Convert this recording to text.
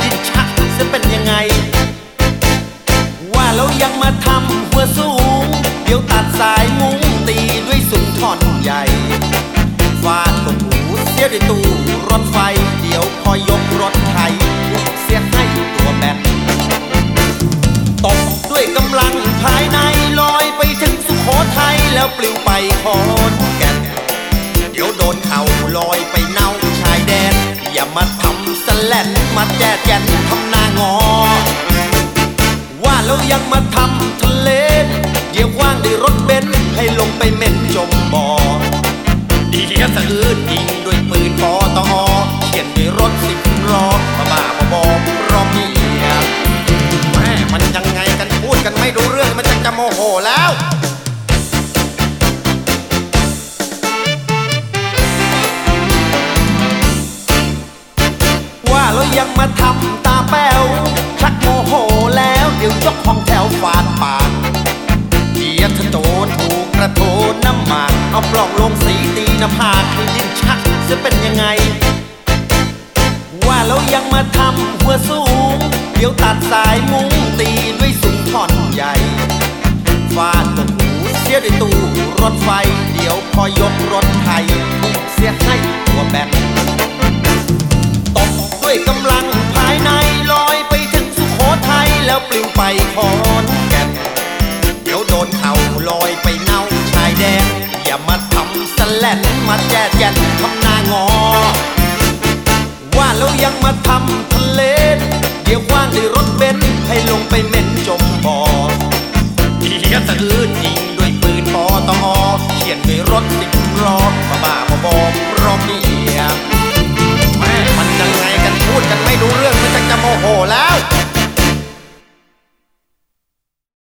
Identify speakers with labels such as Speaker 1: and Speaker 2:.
Speaker 1: ดิ้นชักจะเป็นยังไง ว่าแล้วยังมาทำหัวสูง เดี๋ยวตัดสายมุ้งตีด้วยสุนท่อนใหญ่ฟาดตกหูเสียด้วยตู้รถไฟ เดี๋ยวพอยกรถไถเสียให้ตัวแบนตกด้วยกำลังภายในลอยไปถึงสุโขทัยแล้วปลิวไปขอนแก่นเดี๋ยวโดนเข่าลอยไปเน่าชายแดน อย่ามาทำสแลนมาแจ แก่นทำหน้างอ ยวยกของแถวฟาดปากเดียวถ้าโจรถูกกระโถนน้ำหมาก เอาปล่องลงสีตีหน้าผากให้ดิ้นชักจะเป็นยังไง ว่าแล้วยังมาทำหัวสูง เดี๋ยวตัดสายมุ้งตีด้วยสุนท่อนใหญ่ฟาดตกหูเสียด้วยตู้รถไฟ เดี๋ยวพอยกรถไถเสียให้ตัวแบน แล้วปลิวไปขอนแก่นเดี๋ยวโดนเข่าลอยไปเน่าชายแดน อย่ามาทำสแลนมาแจดแจนทำหน้างอ ว่าแล้วยังมาทำทะเล เดี๋ยวว้างด้วยรถเบนซ์ให้ลงไปเม็นจมบ่อเดียวสะอื้นยิงด้วยปืนปอตอเขียนด้วยรถสิบล้อมาบ้ามาบอรอเมีย